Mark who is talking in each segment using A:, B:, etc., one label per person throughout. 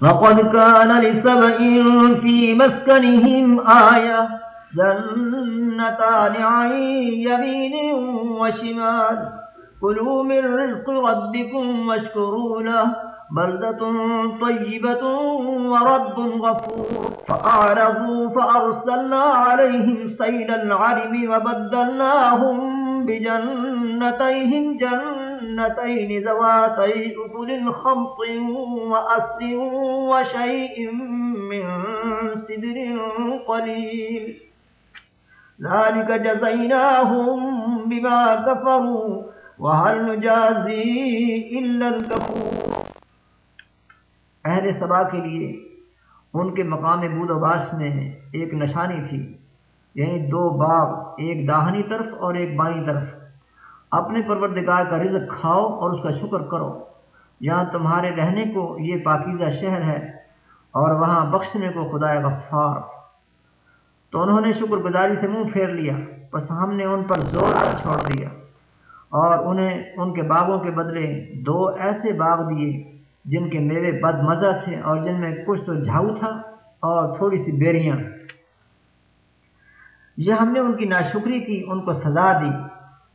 A: فقد كان لسبع في مسكنهم آية جنتان عن يمين وشمال كلوا من رزق ربكم واشكروا له بلدة طيبة ورب غفور فأعرضوا فأرسلنا عليهم سيل العرب وبدلناهم بجنتيهم جنتين جنتين ذواتي أكل خمط وأسل وشيء من سدر قليل ذلك جزيناهم بما كفروا وهل نجازي إلا الكفور اہل سبا کے لیے ان کے مقام بود عباس میں ایک نشانی تھی یعنی دو باغ ایک داہنی طرف اور ایک بائیں طرف اپنے پروردگار کا رزق کھاؤ اور اس کا شکر کرو یہاں تمہارے رہنے کو یہ پاکیزہ شہر ہے اور وہاں بخشنے کو خدا غفار تو انہوں نے شکر گزاری سے منہ پھیر لیا بس ہم نے ان پر زور چھوڑ دیا اور انہیں ان کے باغوں کے بدلے دو ایسے باغ دیے جن کے میرے بد مزہ تھے اور جن میں کچھ تو جھاؤ تھا اور تھوڑی سی بیریاں یہ ہم نے ان کی ناشکری کی ان کو سزا دی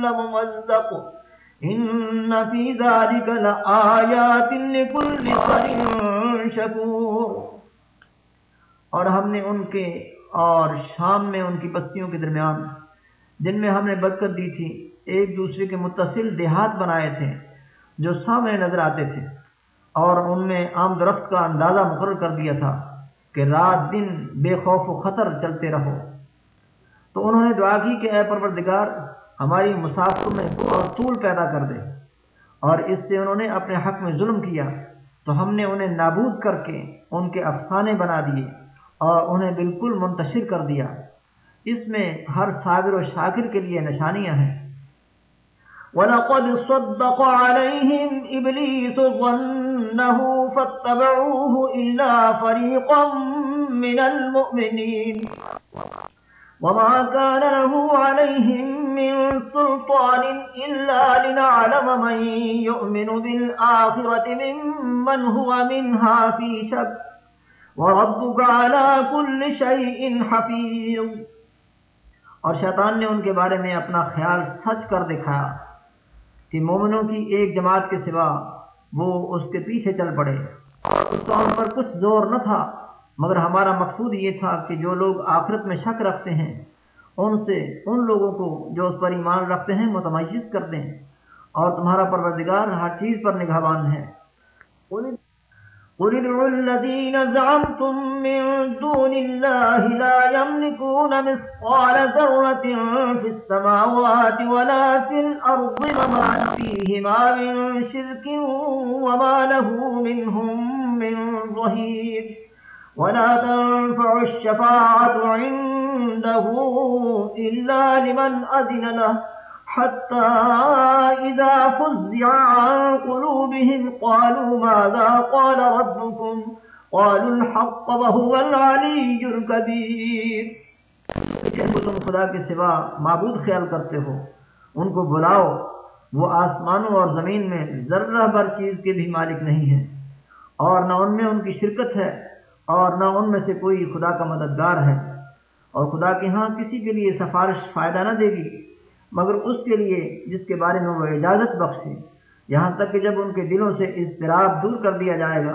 A: كل ممزق إن في ذلك لآيات لكل صر شكور اور ہم نے ان کے اور شام میں ان کی بستیوں کے درمیان جن میں ہم نے برکت دی تھی ایک دوسرے کے متصل دیہات بنائے تھے جو سامنے نظر آتے تھے اور ان میں عام درخت کا اندازہ مقرر کر دیا تھا کہ رات دن بے خوف و خطر چلتے رہو تو انہوں نے دعا کی کہ اے پروردگار ہماری مسافر میں اور طول پیدا کر دے اور اس سے انہوں نے اپنے حق میں ظلم کیا تو ہم نے انہیں نابود کر کے ان کے افسانے بنا دیے اور انہیں بالکل منتشر کر دیا اس میں ہر صابر و شاکر کے لیے نشانیاں ہیں وَلَقَدْ صَدَّقَ عَلَيْهِمْ إِبْلِيسُ ظَنَّهُ فَاتَّبَعُوهُ إِلَّا فَرِيقًا مِّنَ الْمُؤْمِنِينَ
B: وما كان له عليهم
A: من سلطان إلا لنعلم من يؤمن بالآخرة ممن هو منها في شك وربك على كل شيء حفيظ اور شیطان نے ان کے بارے میں اپنا خیال سچ کر دکھایا کہ مومنوں کی ایک جماعت کے سوا وہ اس کے پیچھے چل پڑے اور اس کا ان پر کچھ زور نہ تھا مگر ہمارا مقصود یہ تھا کہ جو لوگ آخرت میں شک رکھتے ہیں ان سے ان لوگوں کو جو اس پر ایمان رکھتے ہیں وہ کر دیں اور تمہارا پروردگار ہر چیز پر نگاہ باندھ ہے ولا تنفع الشفاعة عنده إلا لمن أذن له حتى إذا فزع عن قلوبهم قالوا ماذا قال ربكم قالوا الحق وهو العلي الكبير جب تم خدا کے سوا معبود خیال کرتے ہو ان کو بلاؤ وہ آسمانوں اور زمین میں ذرہ بر چیز کے بھی مالک نہیں ہیں اور نہ ان میں ان کی شرکت ہے اور نہ ان میں سے کوئی خدا کا مددگار ہے اور خدا کے ہاں کسی کے لیے سفارش فائدہ نہ دے گی مگر اس کے لیے جس کے بارے میں وہ اجازت بخشے یہاں تک کہ جب ان کے دلوں سے اضطراب دور کر دیا جائے گا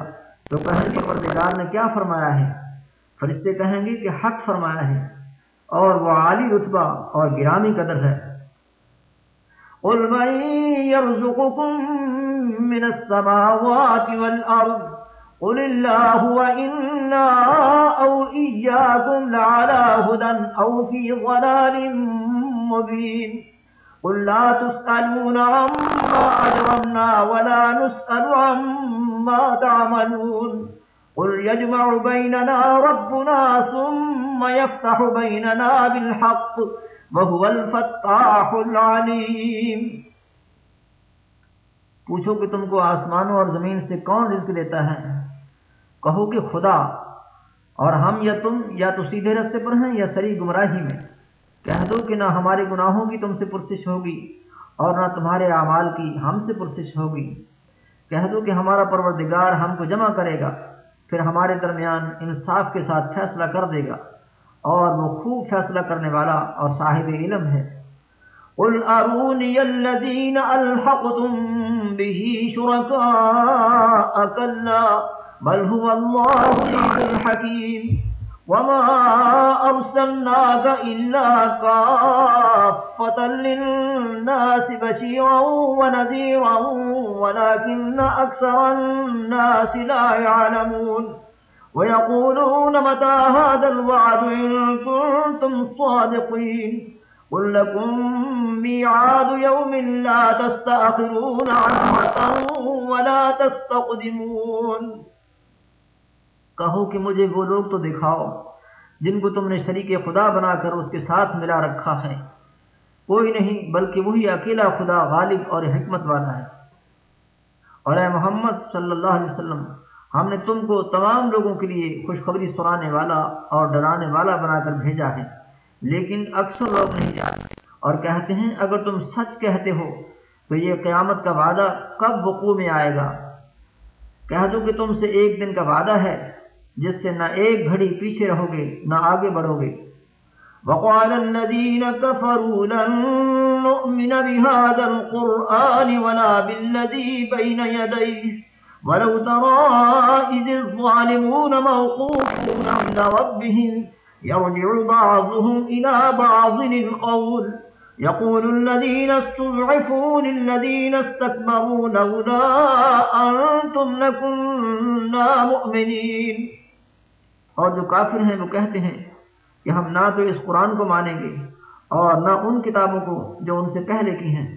A: تو کہیں گے پردگار نے کیا فرمایا ہے فرشتے کہیں گے کہ حق فرمایا ہے اور وہ عالی رتبہ اور گرامی قدر ہے من السماوات والأرض قل قل قل وإنا أو أو إياكم لعلى هدى في مبين لا تسألون عما عما أجرمنا ولا نسأل تعملون يجمع بيننا بيننا ربنا ثم يفتح بالحق وهو الفتاح العليم پوچھو کہ تم کو آسمانوں اور زمین سے کون رزق لیتا ہے کہو کہ خدا اور ہم یا تم یا تو سیدھے رستے پر ہیں یا سری گمراہی میں کہہ دو کہ نہ ہمارے گناہوں کی تم سے پرسش ہوگی اور نہ تمہارے اعمال کی ہم سے پرسش ہوگی کہہ دو کہ ہمارا پروردگار ہم کو جمع کرے گا پھر ہمارے درمیان انصاف کے ساتھ فیصلہ کر دے گا اور وہ خوب فیصلہ کرنے والا اور صاحب علم ہے قل به بل هو الله الحكيم الحكيم وما أرسلناك إلا كافة للناس بشيرا ونذيرا ولكن أكثر الناس لا يعلمون ويقولون متى هذا الوعد إن كنتم صادقين قل لكم ميعاد يوم لا تستأخرون عن حقا ولا تستقدمون کہو کہ مجھے وہ لوگ تو دکھاؤ جن کو تم نے شریک خدا بنا کر اس کے ساتھ ملا رکھا ہے کوئی نہیں بلکہ وہی اکیلا خدا غالب اور حکمت والا ہے اور اے محمد صلی اللہ علیہ وسلم ہم نے تم کو تمام لوگوں کے لیے خوشخبری سنانے والا اور ڈرانے والا بنا کر بھیجا ہے لیکن اکثر لوگ نہیں جاتے اور کہتے ہیں اگر تم سچ کہتے ہو تو یہ قیامت کا وعدہ کب وقوع میں آئے گا کہہ دو کہ تم سے ایک دن کا وعدہ ہے جس سے نہ ایک گھڑی پیچھے رہو گے نہ آگے بڑھو گے وقال الذين الذين كفروا لن نؤمن بهذا القرآن ولا بالذي بين يديه ولو ترى إذ الظالمون موقوفون عند ربهم يرجع بعضهم إلى بعض القول يقول استضعفوا للذين استكبروا لولا أنتم لكنا مؤمنين اور جو کافر ہیں وہ کہتے ہیں کہ ہم نہ تو اس قرآن کو مانیں گے اور نہ ان کتابوں کو جو ان سے پہلے کی ہیں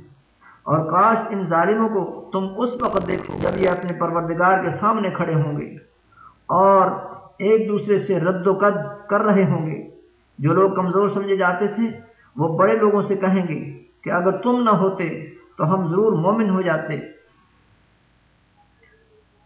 A: اور کاش ان ظالموں کو تم اس وقت دیکھو جب یہ اپنے پروردگار کے سامنے کھڑے ہوں گے اور ایک دوسرے سے رد و قد کر رہے ہوں گے جو لوگ کمزور سمجھے جاتے تھے وہ بڑے لوگوں سے کہیں گے کہ اگر تم نہ ہوتے تو ہم ضرور مومن ہو جاتے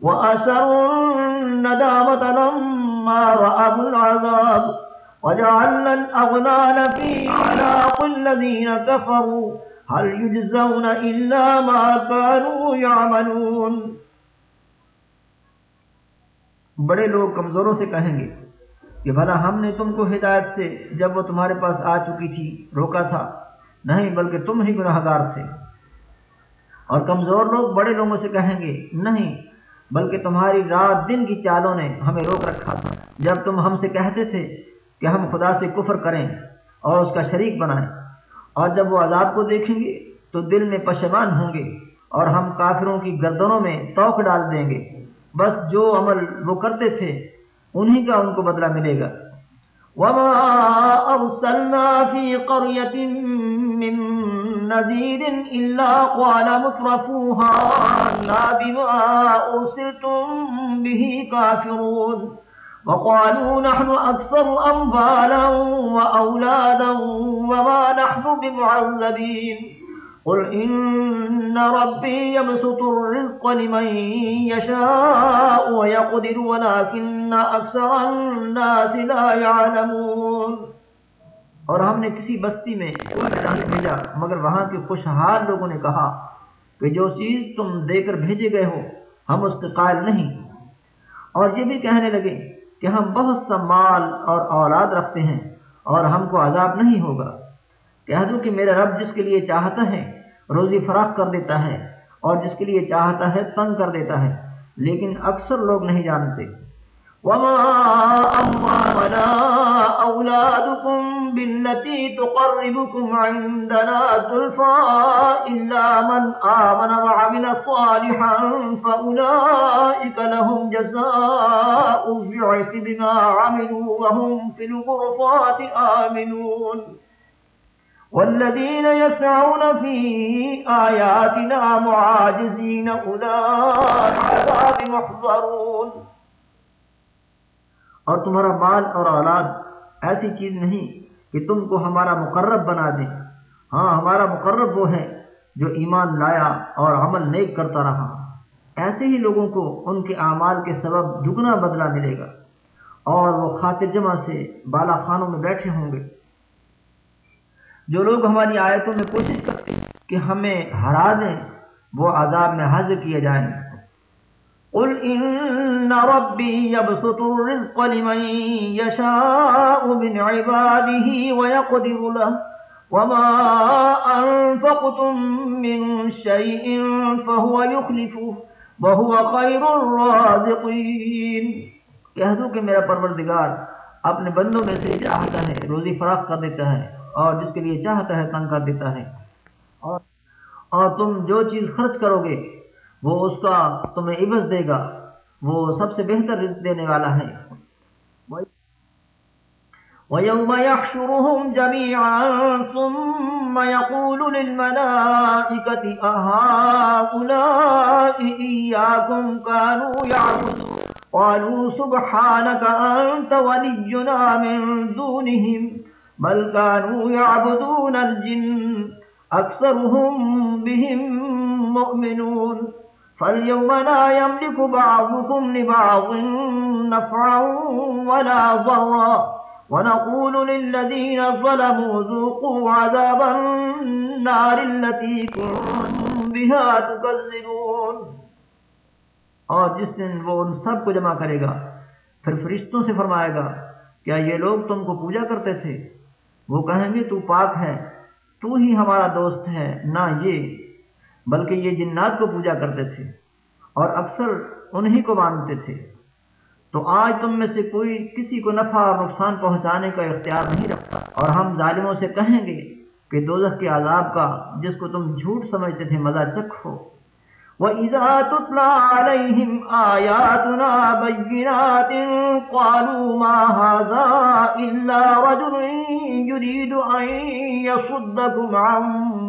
A: وأسروا الندامة لما رأوا العذاب وجعلنا الأغلال في أعناق الذين كفروا هل يجزون إلا ما كانوا يعملون بڑے لوگ کمزوروں سے کہیں گے کہ بھلا ہم نے تم کو ہدایت سے جب وہ تمہارے پاس آ چکی تھی روکا تھا نہیں بلکہ تم ہی گناہ گار تھے اور کمزور لوگ بڑے لوگوں سے کہیں گے نہیں بلکہ تمہاری رات دن کی چالوں نے ہمیں روک رکھا جب تم ہم سے کہتے تھے کہ ہم خدا سے کفر کریں اور اس کا شریک بنائیں اور جب وہ عذاب کو دیکھیں گے تو دل میں پشمان ہوں گے اور ہم کافروں کی گردنوں میں توق ڈال دیں گے بس جو عمل وہ کرتے تھے انہی کا ان کو بدلہ ملے گا نذير إلا قال مترفوها لا بما أرسلتم به كافرون وقالوا نحن أكثر أنبالا وأولادا وما نحن بمعذبين قل إن ربي يبسط الرزق لمن يشاء ويقدر ولكن أكثر الناس لا يعلمون اور ہم نے کسی بستی میں کوئی بھیجا مگر وہاں کے خوشحال لوگوں نے کہا کہ جو چیز تم دے کر بھیجے گئے ہو ہم اس کے قائل نہیں اور یہ بھی کہنے لگے کہ ہم بہت سا مال اور اولاد رکھتے ہیں اور ہم کو عذاب نہیں ہوگا کہہ دوں کہ میرا رب جس کے لیے چاہتا ہے روزی فراخ کر دیتا ہے اور جس کے لیے چاہتا ہے تنگ کر دیتا ہے لیکن اکثر لوگ نہیں جانتے وما أموالنا أولادكم بالتي تقربكم عندنا تلفى إلا من آمن وعمل صالحا فأولئك لهم جزاء بعث بما عملوا وهم في الغرفات آمنون والذين يسعون في آياتنا معاجزين أولئك عذاب محضرون اور تمہارا مال اور اولاد ایسی چیز نہیں کہ تم کو ہمارا مقرب بنا دیں ہاں ہمارا مقرب وہ ہے جو ایمان لایا اور عمل نیک کرتا رہا ایسے ہی لوگوں کو ان کے اعمال کے سبب دگنا بدلہ ملے گا اور وہ خاطر جمع سے بالا خانوں میں بیٹھے ہوں گے جو لوگ ہماری آیتوں میں کوشش کرتے ہیں کہ ہمیں ہرا دیں وہ عذاب میں حاضر کیے جائیں قل ان ربي يبسط الرزق لمن يشاء من عباده ويقدر له وما أنفقتم من شيء فهو يخلفه وهو خير الرازقين کہہ دو کہ میرا پروردگار اپنے بندوں میں سے چاہتا ہے روزی فراخ کر دیتا ہے اور جس کے لیے چاہتا ہے تنگ کر دیتا ہے اور اور تم جو چیز خرچ کرو گے وہ اس کا تمہیں عوض دے گا وہ سب سے بہتر رزق دینے والا ہے وَيَوْمَ يَحْشُرُهُمْ جَمِيعًا ثُمَّ يَقُولُ لِلْمَلَائِكَةِ إِيَّاكُمْ كَانُوا كَانُوا يَعْبُدُونَ يَعْبُدُونَ قَالُوا سُبْحَانَكَ أَنْتَ وَلِيُّنَا مِنْ دُونِهِمْ بَلْ الْجِنَّ أَكْثَرُهُمْ بِهِمْ مُؤْمِنُونَ فاليوم لا يملك بعضكم لبعض نفعا ولا ضرا ونقول للذين ظلموا ذوقوا عذاب النار التي كنتم بها تكذبون اور جس دن وہ ان سب کو جمع کرے گا پھر فرشتوں سے فرمائے گا کیا یہ لوگ تم کو پوجا کرتے تھے وہ کہیں گے تو پاک ہے تو ہی ہمارا دوست ہے نہ یہ بلکہ یہ جنات کو پوجا کرتے تھے اور اکثر انہی کو مانتے تھے تو آج تم میں سے کوئی کسی کو نفع اور نقصان پہنچانے کا اختیار نہیں رکھتا اور ہم ظالموں سے کہیں گے کہ دوزخ کے عذاب کا جس کو تم جھوٹ سمجھتے تھے مزہ چکھو عَمَّا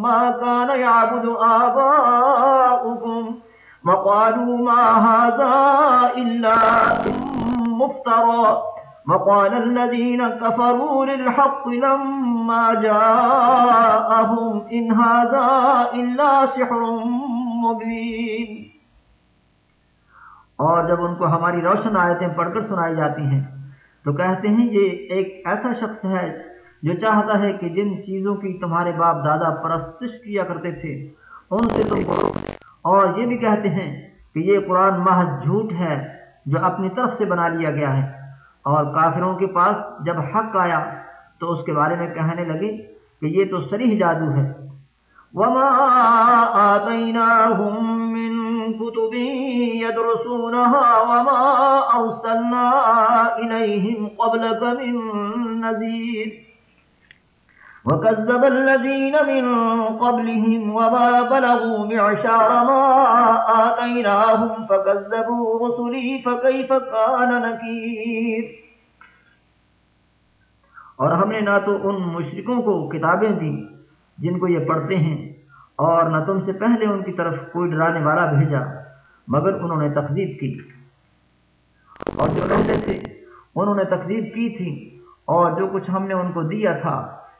A: ما ما كان يعبد آباؤكم هذا هذا إلا إلا مفترى الذين كفروا للحق لما جاءهم إن سحر مبين اور جب ان کو ہماری روشن آیتیں پڑھ کر سنائی جاتی ہیں تو کہتے ہیں یہ ایک ایسا شخص ہے جو چاہتا ہے کہ جن چیزوں کی تمہارے باپ دادا پرستش کیا کرتے تھے ان سے تم کرو اور یہ بھی کہتے ہیں کہ یہ قرآن محض جھوٹ ہے جو اپنی طرف سے بنا لیا گیا ہے اور کافروں کے پاس جب حق آیا تو اس کے بارے میں کہنے لگے کہ یہ تو سریح جادو ہے وكذب الذين من قبلهم وما بلغوا معشار ما آتيناهم فكذبوا رسلي فكيف كان نكير اور ہم نے نہ تو ان مشرکوں کو کتابیں دی جن کو یہ پڑھتے ہیں اور نہ تم سے پہلے ان کی طرف کوئی ڈرانے والا بھیجا مگر انہوں نے تقزیب کی اور جو رہتے تھے انہوں نے تقزیب کی تھی اور جو کچھ ہم نے ان کو دیا تھا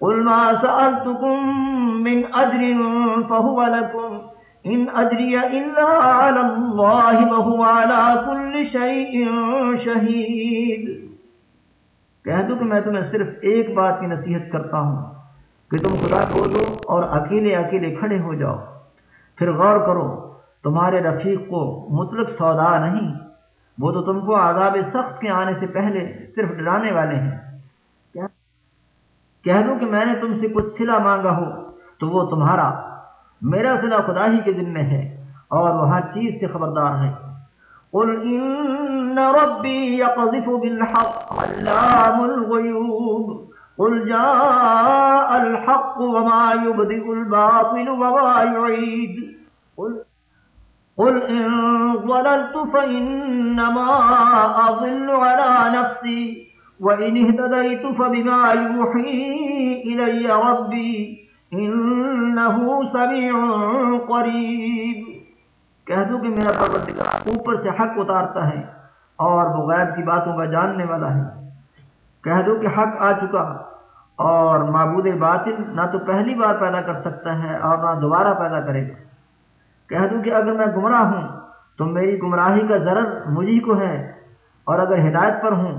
A: قل ما سألتكم من أجر فهو لكم إن أجري إلا على على الله وهو كل شيء شهيد کہہ دو کہ میں تمہیں صرف ایک بات کی نصیحت کرتا ہوں کہ تم خدا دو اور اکیلے اکیلے کھڑے ہو جاؤ پھر غور کرو تمہارے رفیق کو مطلق سودا نہیں وہ تو تم کو عذاب سخت کے آنے سے پہلے صرف ڈرانے والے ہیں کہہ لو کہ میں نے تم سے کچھ سلا مانگا ہو تو وہ تمہارا میرا سلا خدا ہی کے ہے اور وہ ہر چیز سے خبردار ہے قل قل قل قل ان ربی بالحق علام الغیوب جاء الحق وما وما يبدئ الباطل يعيد ضللت على نفسي قريب کہہ دو کہ میرا پروردگار اوپر سے حق اتارتا ہے اور وہ غیب کی باتوں کا جاننے والا ہے کہہ دو کہ حق آ چکا اور معبود باطل نہ تو پہلی بار پیدا کر سکتا ہے اور نہ دوبارہ پیدا کرے گا کہہ دوں کہ اگر میں گمراہ ہوں تو میری گمراہی کا ذر مجھے کو ہے اور اگر ہدایت پر ہوں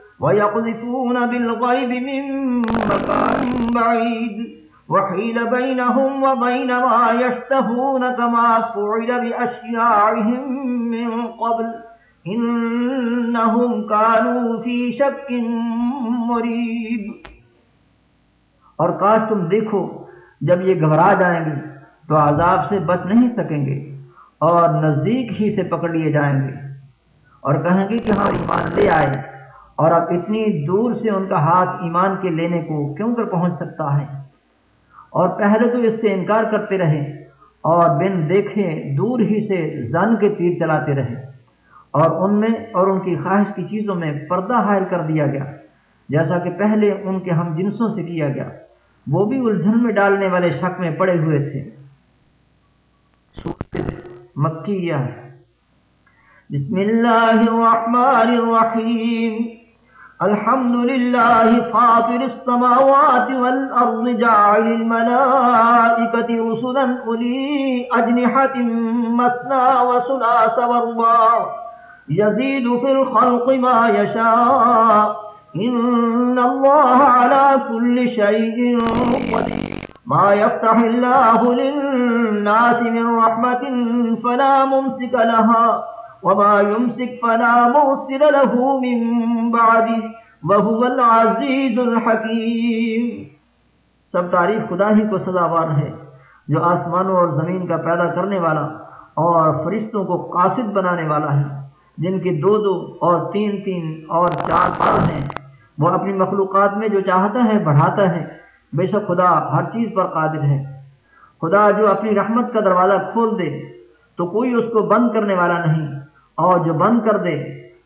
A: ويقذفون بالغيب من مكان بعيد وحيل بينهم وبين ما يشتهون كما فعل بأشياعهم من قبل إنهم كانوا في شك مريب اور کاش تم دیکھو جب یہ گھبرا جائیں گے تو عذاب سے بچ نہیں سکیں گے اور نزدیک ہی سے پکڑ لیے جائیں گے اور کہیں گے کہ ہم ہاں ایمان لے آئے اور اب اتنی دور سے ان کا ہاتھ ایمان کے لینے کو کیوں کر پہنچ سکتا ہے اور پہلے تو اس سے انکار کرتے رہے اور بن دیکھے دور ہی سے زن کے تیر چلاتے رہے اور ان میں اور ان کی خواہش کی چیزوں میں پردہ حائل کر دیا گیا جیسا کہ پہلے ان کے ہم جنسوں سے کیا گیا وہ بھی الجھن میں ڈالنے والے شک میں پڑے ہوئے تھے بسم اللہ الرحمن الرحیم الحمد لله فاطر السماوات والأرض جعل الملائكة رسلا أولي أجنحة مثنى وسلاس وارضا يزيد في الخلق ما يشاء إن الله على كل شيء مقدير ما يفتح الله للناس من رحمة فلا ممسك لها وما يمسك فلا مرسل له من بعده وهو العزيز الحكيم سب تاریخ خدا ہی کو سزاوار ہے جو آسمانوں اور زمین کا پیدا کرنے والا اور فرشتوں کو قاصد بنانے والا ہے جن کی دو دو اور تین تین اور چار پار ہیں وہ اپنی مخلوقات میں جو چاہتا ہے بڑھاتا ہے بے شک خدا ہر چیز پر قادر ہے خدا جو اپنی رحمت کا دروازہ کھول دے تو کوئی اس کو بند کرنے والا نہیں اور جو بند کر دے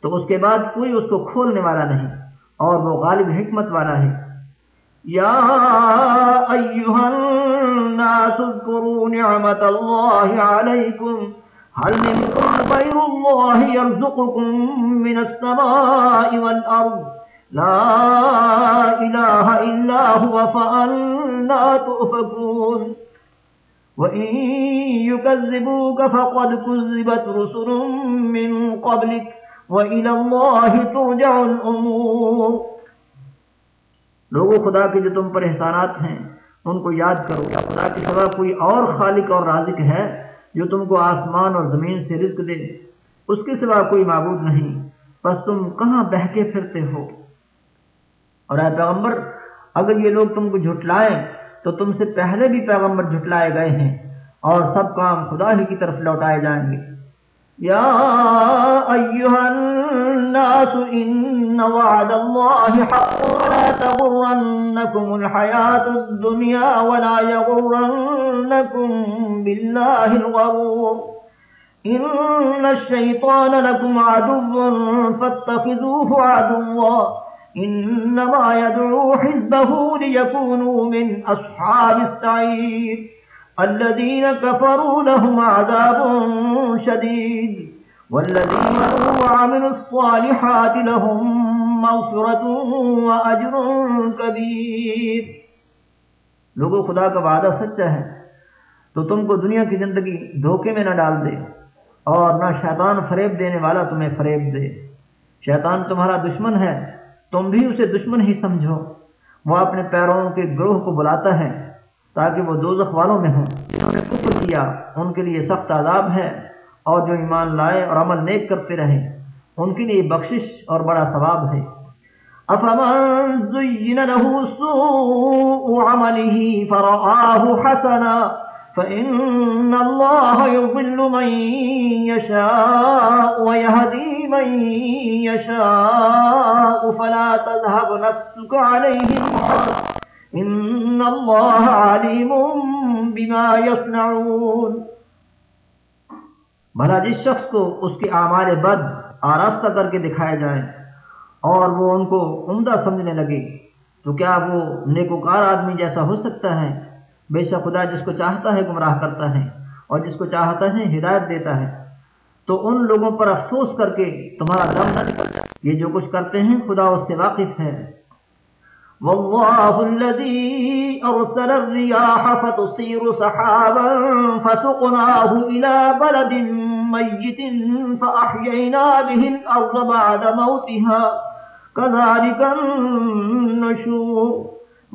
A: تو اس کے بعد کوئی اس کو کھولنے والا نہیں اور وہ غالب حکمت والا ہے یا ایوہ الناس اذکروا نعمت اللہ علیکم حل من قرآن بیر اللہ یرزقکم من السماء والارض لا الہ الا ہوا فعلنا تؤفکون لوگوں خدا کے جو تم پر احسانات ہیں ان کو یاد کرو یا خدا کے سوا کوئی اور خالق اور رازق ہے جو تم کو آسمان اور زمین سے رزق دے اس کے سوا کوئی معبود نہیں بس تم کہاں بہکے پھرتے ہو اور اے پیغمبر اگر یہ لوگ تم کو جھٹلائیں تو تم سے پہلے بھی پیغمبر جھٹلائے گئے ہیں اور سب کام خدا ہی کی طرف لوٹائے جائیں گے یا ایوہ الناس ان وعد اللہ حق ولا تغرنکم الحیات الدنیا ولا یغرنکم باللہ الغرور ان الشیطان لکم عدو فاتخذوه عدوہ انما يدعو حزبه ليكونوا من اصحاب السعير الذين كفروا لهم عذاب شديد والذين عملوا الصالحات لهم مغفرة واجر كبير لوگوں خدا کا وعدہ سچا ہے تو تم کو دنیا کی زندگی دھوکے میں نہ ڈال دے اور نہ شیطان فریب دینے والا تمہیں فریب دے شیطان تمہارا دشمن ہے تم بھی اسے دشمن ہی سمجھو وہ اپنے پیروں کے گروہ کو بلاتا ہے تاکہ وہ دوزخ والوں میں ہوں جنہوں نے کفر کیا ان کے لیے سخت عذاب ہے اور جو ایمان لائے اور عمل نیک کرتے رہے ان کے لیے بخشش اور بڑا ثواب ہے فإن الله يضل من يشاء ويهدي من يشاء فلا تذهب نفسك عليهم إن الله عليم بما يصنعون بھلا جس شخص کو اس کے اعمال بد آراستہ کر کے دکھائے جائیں اور وہ ان کو عمدہ سمجھنے لگے تو کیا وہ نیکوکار آدمی جیسا ہو سکتا ہے بے شک خدا جس کو چاہتا ہے گمراہ کرتا ہے اور جس کو چاہتا ہے ہدایت دیتا ہے تو ان لوگوں پر افسوس کر کے تمہارا دم نہ نکل جائے یہ جو کچھ کرتے ہیں خدا اس سے واقف ہے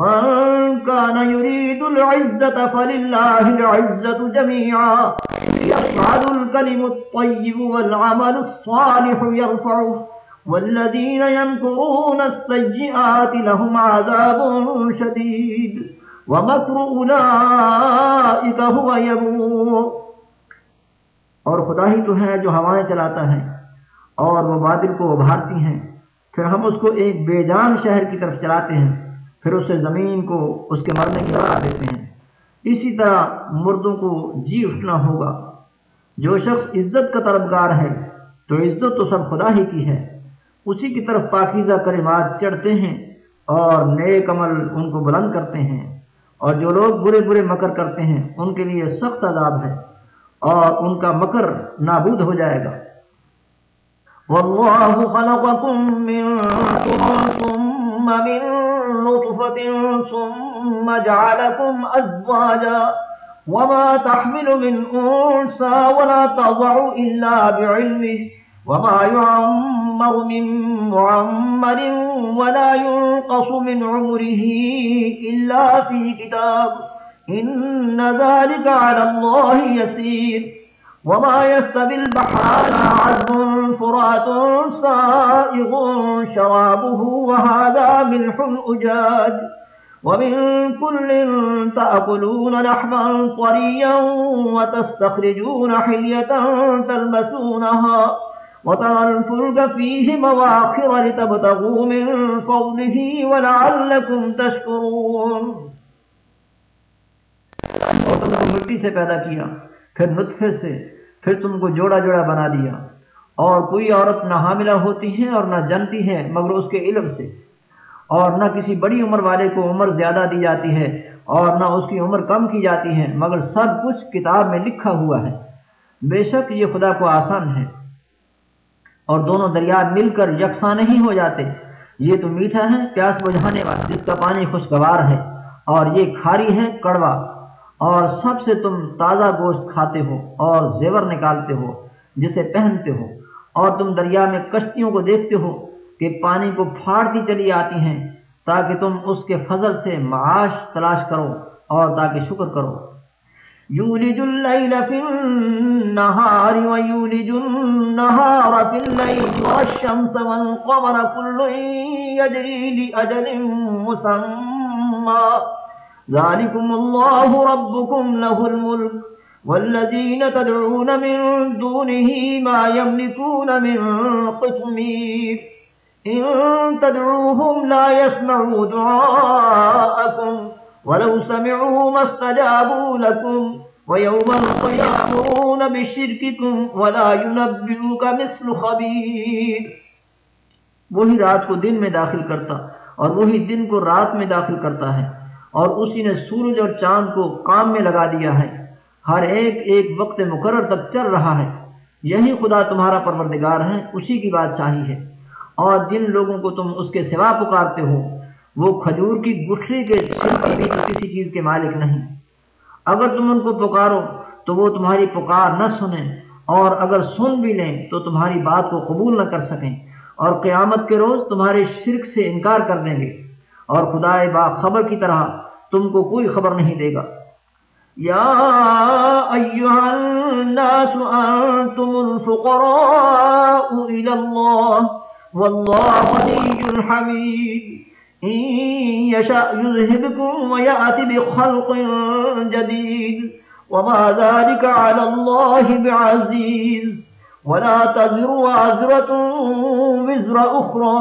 A: من كان يريد العزة فلله العزة جميعا يصعد الكلم الطيب والعمل الصالح يرفعه والذين ينكرون السيئات لهم عذاب شديد ومكر أولئك هو يبور اور خدا ہی تو ہے جو ہوائیں چلاتا ہے اور وہ بادل کو ابھارتی ہیں پھر ہم اس کو ایک بے جان شہر کی طرف چلاتے ہیں پھر اسے زمین کو اس کے مرنے کی دیتے ہیں اسی طرح مردوں کو جی اٹھنا ہوگا جو شخص عزت کا طلبگار ہے تو عزت تو سب خدا ہی کی ہے اسی کی طرف پاکیزہ کرمات چڑھتے ہیں اور نئے کمل ان کو بلند کرتے ہیں اور جو لوگ برے برے مکر کرتے ہیں ان کے لیے سخت عذاب ہے اور ان کا مکر نابود ہو جائے گا وَاللَّهُ خَلَقَكُم نطفة ثم جعلكم أزواجا وما تحمل من أنسا ولا تضع إلا بعلمه وما يعمر من معمر ولا ينقص من عمره إلا في كتاب إن ذلك على الله يسير وما البحران فرات سائغ شرابه وهذا ملح أجاج ومن كل تأكلون لحما طريا وتستخرجون حلية تلبسونها وترى فيه مواخر لتبتغوا من فضله ولعلكم تشكرون سے پیدا کیا پھر نطفے سے پھر تم کو جوڑا جوڑا بنا دیا اور کوئی عورت نہ حاملہ ہوتی ہے اور نہ جنتی ہے مگر اس کے علم سے اور نہ کسی بڑی عمر والے کو عمر زیادہ دی جاتی ہے اور نہ اس کی عمر کم کی جاتی ہے مگر سب کچھ کتاب میں لکھا ہوا ہے بے شک یہ خدا کو آسان ہے اور دونوں دریا مل کر یکساں نہیں ہو جاتے یہ تو میٹھا ہے پیاس بجھانے والا جس کا پانی خوشگوار ہے اور یہ کھاری ہے کڑوا اور سب سے تم تازہ گوشت کھاتے ہو اور زیور نکالتے ہو جسے پہنتے ہو اور تم دریا میں کشتیوں کو دیکھتے ہو کہ پانی کو پھاڑتی چلی آتی ہیں تاکہ تم اس کے فضل سے معاش تلاش کرو اور تاکہ شکر کرو یونی نہاری نہ ذلكم الله ربكم له الملك والذين تدعون من دونه ما يملكون من قطمير إن تدعوهم لا يسمعوا دعاءكم ولو سمعوا ما استجابوا لكم ويوم القيامون بشرككم ولا ينبئك مثل خبير وہی رات کو دن میں داخل کرتا اور وہی دن کو رات میں داخل کرتا ہے اور اسی نے سورج اور چاند کو کام میں لگا دیا ہے ہر ایک ایک وقت مقرر تک چل رہا ہے یہی خدا تمہارا پروردگار ہے اسی کی بات چاہی ہے اور جن لوگوں کو تم اس کے سوا پکارتے ہو وہ کھجور کی گٹھلی کے بھی کسی چیز کے مالک نہیں اگر تم ان کو پکارو تو وہ تمہاری پکار نہ سنیں اور اگر سن بھی لیں تو تمہاری بات کو قبول نہ کر سکیں اور قیامت کے روز تمہارے شرک سے انکار کر دیں گے اور خدا با خبر کی طرح تم کو کوئی خبر نہیں دے گا یا ایوہ الناس انتم الفقراء الى اللہ واللہ غنی الحمید ان یشاء یذہبکم ویعت بخلق جدید وما ذلك على الله بعزیز ولا تزر وعزرة وزر اخرى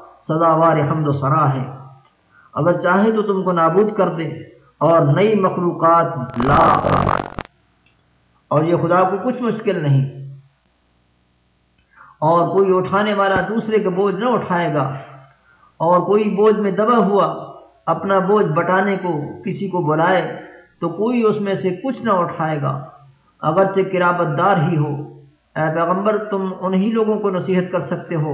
A: سزا حمد و سرا ہے اگر چاہے تو تم کو نابود کر دے اور نئی مخلوقات لا اور یہ خدا کو کچھ مشکل نہیں اور کوئی اٹھانے والا دوسرے کا بوجھ نہ اٹھائے گا اور کوئی بوجھ میں دبا ہوا اپنا بوجھ بٹانے کو کسی کو بلائے تو کوئی اس میں سے کچھ نہ اٹھائے گا اگرچہ کرابت دار ہی ہو اے پیغمبر تم انہی لوگوں کو نصیحت کر سکتے ہو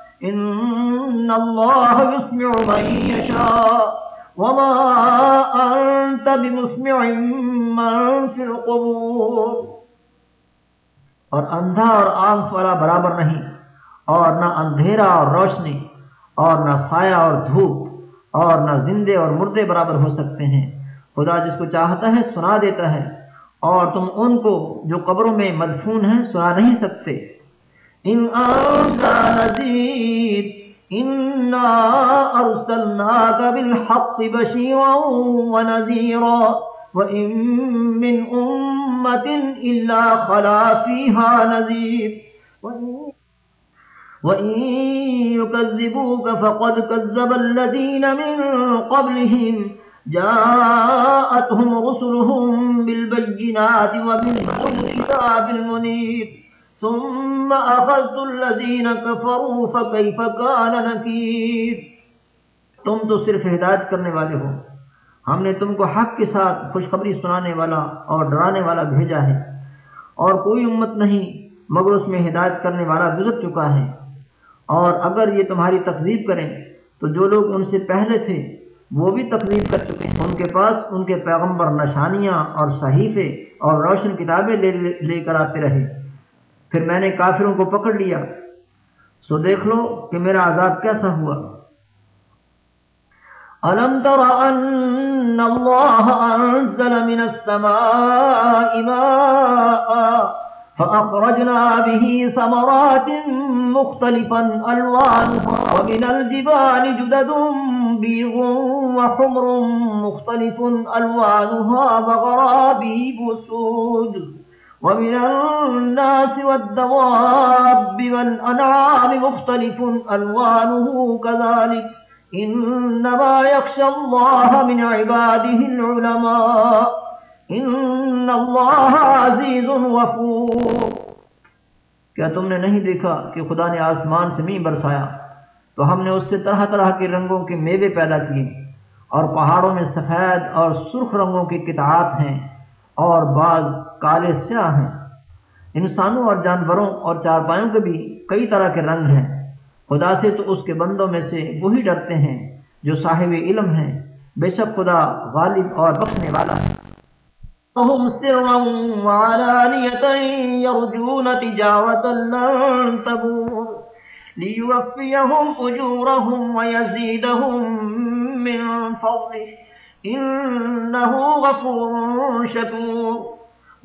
A: الله يسمع من من يشاء وما بمسمع في القبور اور اندھا اور آنکھ والا برابر نہیں اور نہ اندھیرا اور روشنی اور نہ سایہ اور دھوپ اور نہ زندے اور مردے برابر ہو سکتے ہیں خدا جس کو چاہتا ہے سنا دیتا ہے اور تم ان کو جو قبروں میں مدفون ہیں سنا نہیں سکتے ان انزلت انا ارسلناك بالحق بشيرا ونذيرا وان من امه الا خلا فيها نذير وان يكذبوك فقد كذب الذين من قبلهم جاءتهم رسلهم بالبينات وبالكتاب المنير ثم الذين كفروا فكيف كان نكير تم تو صرف ہدایت کرنے والے ہو ہم نے تم کو حق کے ساتھ خوشخبری سنانے والا اور ڈرانے والا بھیجا ہے اور کوئی امت نہیں مگر اس میں ہدایت کرنے والا گزر چکا ہے اور اگر یہ تمہاری تقزیب کریں تو جو لوگ ان سے پہلے تھے وہ بھی تقزیب کر چکے ہیں ان کے پاس ان کے پیغمبر نشانیاں اور صحیفے اور روشن کتابیں لے لے لے کر آتے رہے پھر میں نے کافروں کو پکڑ لیا سو دیکھ لو کہ میرا عذاب کیسا ہوا تر من السماء ماء به ثمرات مختلفا ومن الجبال جدد بيض وحمر مختلف وغرابيب سود ومن الناس والدواب والأنعام مختلف ألوانه كذلك إنما يخشى الله من عباده العلماء إن الله عزيز وفور کیا تم نے نہیں دیکھا کہ خدا نے آسمان سے می برسایا تو ہم نے اس سے طرح طرح کے رنگوں کے میوے پیدا کیے اور پہاڑوں میں سفید اور سرخ رنگوں کے کتاب ہیں اور بعض کالے سیاہ ہیں انسانوں اور جانوروں اور چارپائیوں کے بھی کئی طرح کے رنگ ہیں خدا سے تو اس کے بندوں میں سے وہی ڈرتے ہیں جو صاحب علم ہیں بے شک خدا غالب اور والا ہے من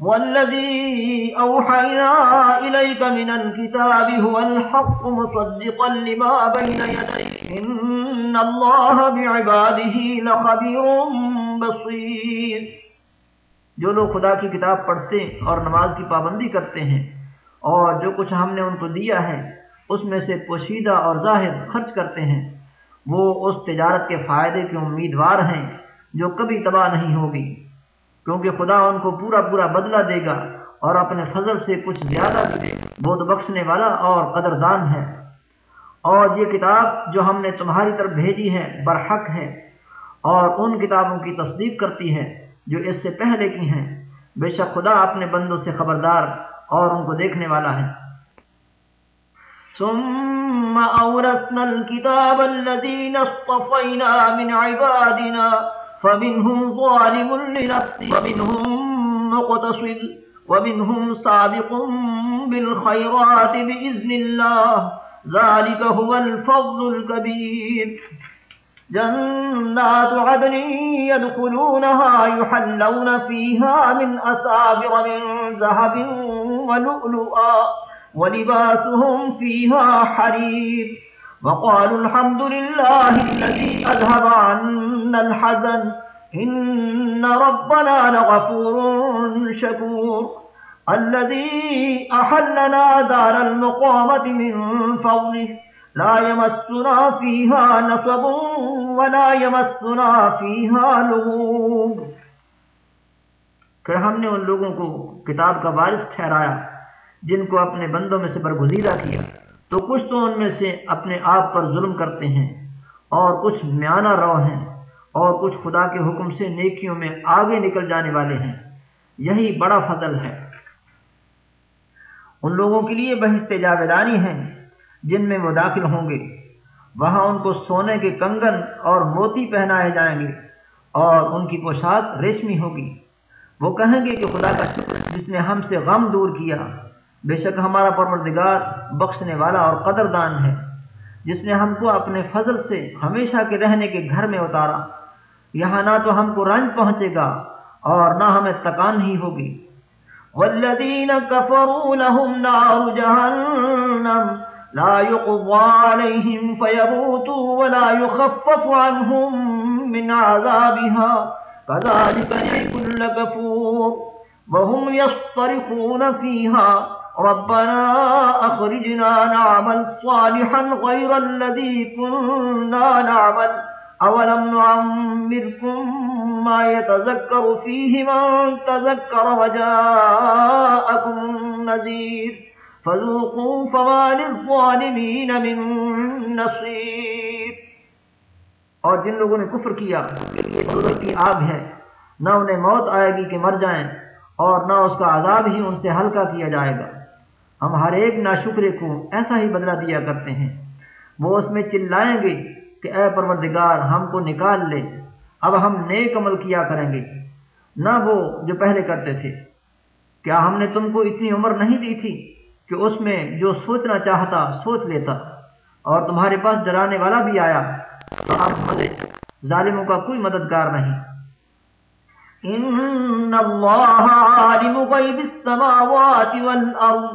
A: والذي أوحينا إليك من الكتاب هو الحق مصدقا لما بين يديه إن الله بعباده لخبير بصير جو لوگ خدا کی کتاب پڑھتے اور نماز کی پابندی کرتے ہیں اور جو کچھ ہم نے ان کو دیا ہے اس میں سے پوشیدہ اور ظاہر خرچ کرتے ہیں وہ اس تجارت کے فائدے کے امیدوار ہیں جو کبھی تباہ نہیں ہوگی کیونکہ خدا ان کو پورا پورا بدلہ دے گا اور اپنے فضل سے کچھ زیادہ دے بہت بخشنے والا اور قدردان ہے اور یہ کتاب جو ہم نے تمہاری طرف بھیجی ہے برحق ہے اور ان کتابوں کی تصدیق کرتی ہے جو اس سے پہلے کی ہیں بے شک خدا اپنے بندوں سے خبردار اور ان کو دیکھنے والا ہے ثم أورثنا الكتاب الذين اصطفينا من عبادنا فمنهم ظالم لنفسه ومنهم مقتصد ومنهم سابق بالخيرات بإذن الله ذلك هو الفضل الكبير جنات عدن يدخلونها يحلون فيها من أسابر من ذهب ولؤلؤا ولباسهم فيها حريب وقالوا الحمد لله الذي الذي أذهب عنا الحزن إن ربنا لغفور شكور أحلنا دار المقامة من فضله لا يمسنا يمسنا فيها فيها نصب ولا لغوب پھر ہم نے ان لوگوں کو کتاب کا وارث ٹھہرایا جن کو اپنے بندوں میں سے برگزیدہ کیا تو کچھ تو ان میں سے اپنے آپ پر ظلم کرتے ہیں اور کچھ میانہ رو ہیں اور کچھ خدا کے حکم سے نیکیوں میں آگے نکل جانے والے ہیں یہی بڑا فضل ہے ان لوگوں کے لیے بہشت جاویدانی ہیں جن میں وہ داخل ہوں گے وہاں ان کو سونے کے کنگن اور موتی پہنائے جائیں گے اور ان کی پوشاک ریشمی ہوگی وہ کہیں گے کہ خدا کا شکر جس نے ہم سے غم دور کیا بے شک ہمارا پروردگار بخشنے والا اور قدردان ہے جس نے ہم ہم کو کو اپنے فضل سے ہمیشہ کے کے رہنے گھر میں اتارا یہاں نہ نہ تو رنج پہنچے گا اور ہمیں تکان ہی ہوگی ربنا اخرجنا نعمل صالحا غير الذي كنا نعمل اولم نعمركم ما يتذكر فيه من تذكر وجاءكم نذير فذوقوا فما للظالمين من نصير اور جن لوگوں نے کفر کیا وہ کی آگ ہے نہ انہیں موت آئے گی کہ مر جائیں اور نہ اس کا عذاب ہی ان سے ہلکا کیا جائے گا ہم ہر ایک ناشکرے کو ایسا ہی بدلہ دیا کرتے ہیں وہ اس میں چلائیں گے کہ اے پروردگار ہم کو نکال لے اب ہم نیک عمل کیا کریں گے نہ وہ جو پہلے کرتے تھے کیا ہم نے تم کو اتنی عمر نہیں دی تھی کہ اس میں جو سوچنا چاہتا سوچ لیتا اور تمہارے پاس جلانے والا بھی آیا ظالموں کا کوئی مددگار نہیں ان اللہ عالم غیب السماوات والارض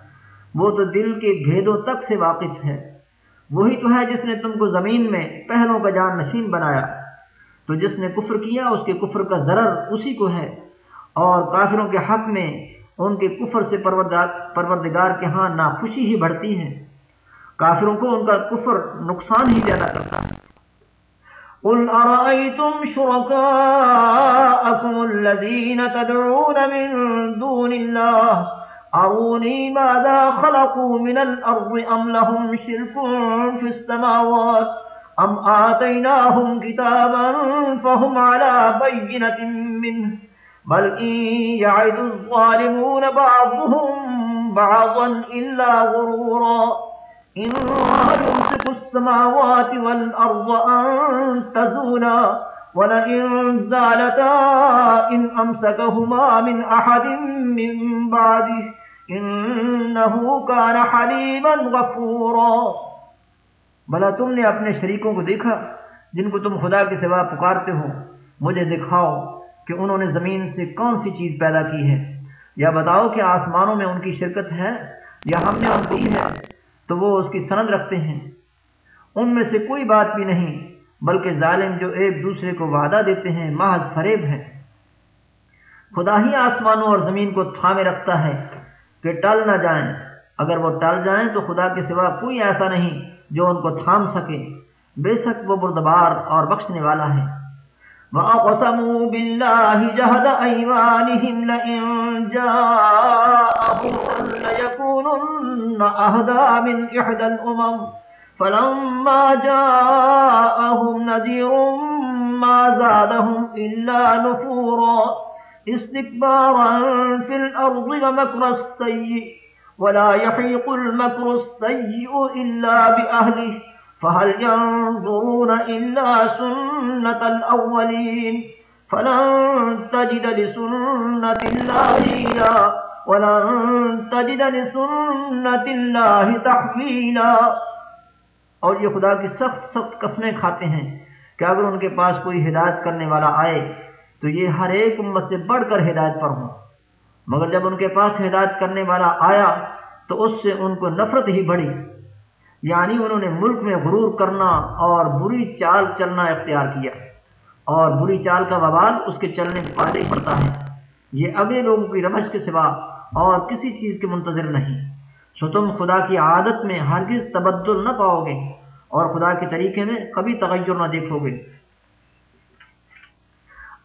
A: وہ تو دل کے بھیدوں تک سے واقف ہے وہی تو ہے جس نے تم کو زمین میں پہلوں کا جان نشین بنایا تو جس نے کفر کیا اس کے کفر کا ضرر اسی کو ہے اور کافروں کے حق میں ان کے کفر سے پروردگار کے ہاں ناخوشی ہی بڑھتی ہے کافروں کو ان کا کفر نقصان ہی پیدا کرتا ہے قل أرأيتم شركاءكم الذين تدعون من دون الله أروني ماذا خلقوا من الأرض أم لهم شرك في السماوات أم آتيناهم كتابا فهم على بينة منه بل إن يعد الظالمون بعضهم بعضا إلا غرورا إن يمسك السماوات والأرض أن تزونا ولئن زالتا إن أمسكهما من أحد من بعده انہو کان حلیبا غفورا بھلا تم نے اپنے شریکوں کو دیکھا جن کو تم خدا کے سوا پکارتے ہو مجھے دکھاؤ کہ انہوں نے زمین سے کون سی چیز پیدا کی ہے یا بتاؤ کہ آسمانوں میں ان کی شرکت ہے یا ہم نے ان کی ہے تو وہ اس کی سند رکھتے ہیں ان میں سے کوئی بات بھی نہیں بلکہ ظالم جو ایک دوسرے کو وعدہ دیتے ہیں محض فریب ہے خدا ہی آسمانوں اور زمین کو تھامے رکھتا ہے کہ ٹل نہ جائیں اگر وہ ٹل جائیں تو خدا کے سوا کوئی ایسا نہیں جو ان کو تھام سکے بے شک وہ بردبار اور بخشنے والا ہے فَلَمَّا جَاءَهُمْ نَذِيرٌ زَادَهُمْ إِلَّا نُفُورًا استكبارا في الأرض ومكر السيء السيء ولا يحيق المكر إلا إلا بأهله فهل ينظرون سنة الأولين فلن تجد تجد لسنة لسنة الله الله ولن اور یہ خدا کی سخت سخت قسمیں کھاتے ہیں کہ اگر ان کے پاس کوئی ہدایت کرنے والا آئے تو یہ ہر ایک امت سے بڑھ کر ہدایت پر ہوں مگر جب ان کے پاس ہدایت کرنے والا آیا تو اس سے ان کو نفرت ہی بڑھی یعنی انہوں نے ملک میں غرور کرنا اور بری چال چلنا اختیار کیا اور بری چال کا وباد اس کے چلنے کے پڑتا ہے یہ اگلے لوگوں کی رمش کے سوا اور کسی چیز کے منتظر نہیں سو تم خدا کی عادت میں ہرگز تبدل نہ پاؤ گے اور خدا کے طریقے میں کبھی تغیر نہ دیکھو گے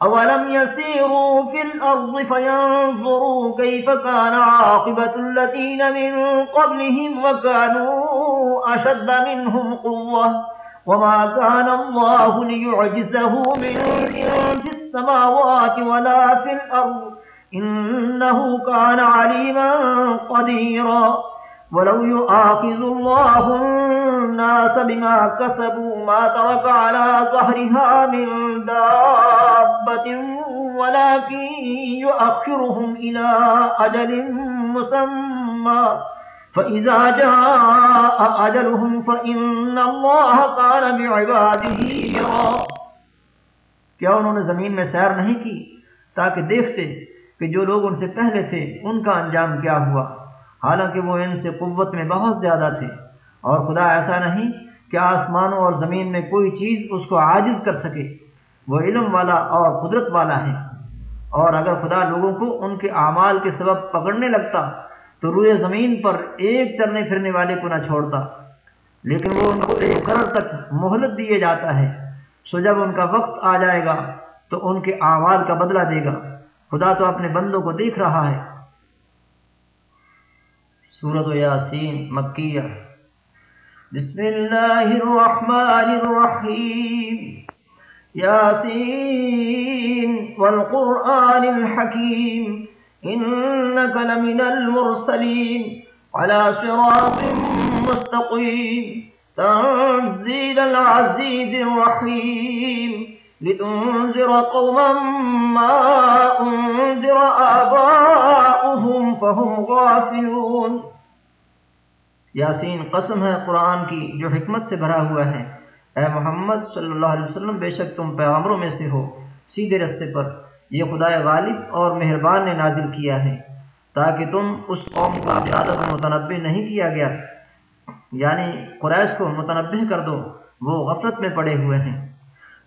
A: أولم يسيروا في الأرض فينظروا كيف كان عاقبة الذين من قبلهم وكانوا أشد منهم قوة وما كان الله ليعجزه من في السماوات ولا في الأرض إنه كان عليما قديراً ولو يؤاخذ الله الله الناس بما كسبوا ما ترك على ظهرها من دابة ولكن يؤخرهم إلى أجل مسمى فإذا جاء أجلهم فإن قال بعباده يرى کیا انہوں نے زمین میں سیر نہیں کی تاکہ دیکھتے کہ جو لوگ ان سے پہلے تھے ان کا انجام کیا ہوا حالانکہ وہ ان سے قوت میں بہت زیادہ تھے اور خدا ایسا نہیں کہ آسمانوں اور زمین میں کوئی چیز اس کو عاجز کر سکے وہ علم والا اور قدرت والا ہے اور اگر خدا لوگوں کو ان کے اعمال کے سبب پکڑنے لگتا تو روئے زمین پر ایک چرنے پھرنے والے کو نہ چھوڑتا لیکن وہ ان کو ایک قرض تک مہلت دیے جاتا ہے سو جب ان کا وقت آ جائے گا تو ان کے اعمال کا بدلہ دے گا خدا تو اپنے بندوں کو دیکھ رہا ہے سورت و یاسین مکیہ بسم اللہ الرحمن الرحیم یاسین والقرآن الحکیم انکا لمن المرسلین على صراط مستقیم تنزیل العزیز الرحیم یاسین قسم ہے قرآن کی جو حکمت سے بھرا ہوا ہے اے محمد صلی اللہ علیہ وسلم بے شک تم پیغمبروں میں سے ہو سیدھے رستے پر یہ خدا غالب اور مہربان نے نازل کیا ہے تاکہ تم اس قوم کا زیادہ متنبع نہیں کیا گیا یعنی قریش کو متنوع کر دو وہ غفلت میں پڑے ہوئے ہیں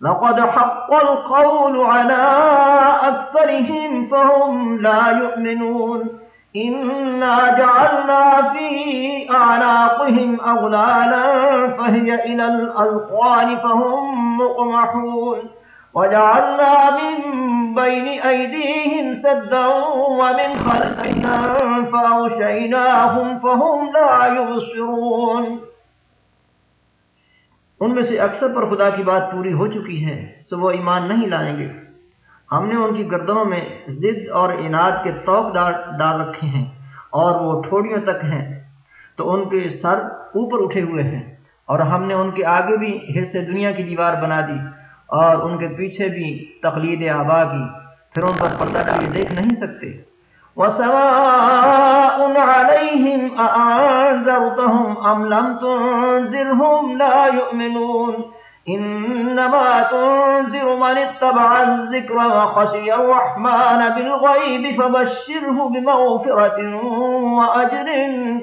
A: لقد حق القول على أكثرهم فهم لا يؤمنون إنا جعلنا في أعناقهم أغلالا فهي إلى الألقان فهم مقمحون وجعلنا من بين أيديهم سدا ومن خلقنا فأغشيناهم فهم لا يبصرون ان میں سے اکثر پر خدا کی بات پوری ہو چکی ہے تو وہ ایمان نہیں لائیں گے ہم نے ان کی گردنوں میں ضد اور انعد کے توق دا ڈال رکھے ہیں اور وہ ٹھوڑیوں تک ہیں تو ان کے سر اوپر اٹھے ہوئے ہیں اور ہم نے ان کے آگے بھی حصے دنیا کی دیوار بنا دی اور ان کے پیچھے بھی تقلید آبا کی پھر ان پر پردہ ڈالے دیکھ نہیں سکتے وسواء عليهم أأنذرتهم أم لم تنذرهم لا يؤمنون إنما تنذر من اتبع الزكر وخشي الرحمن بالغيب فبشره بمغفرة وأجر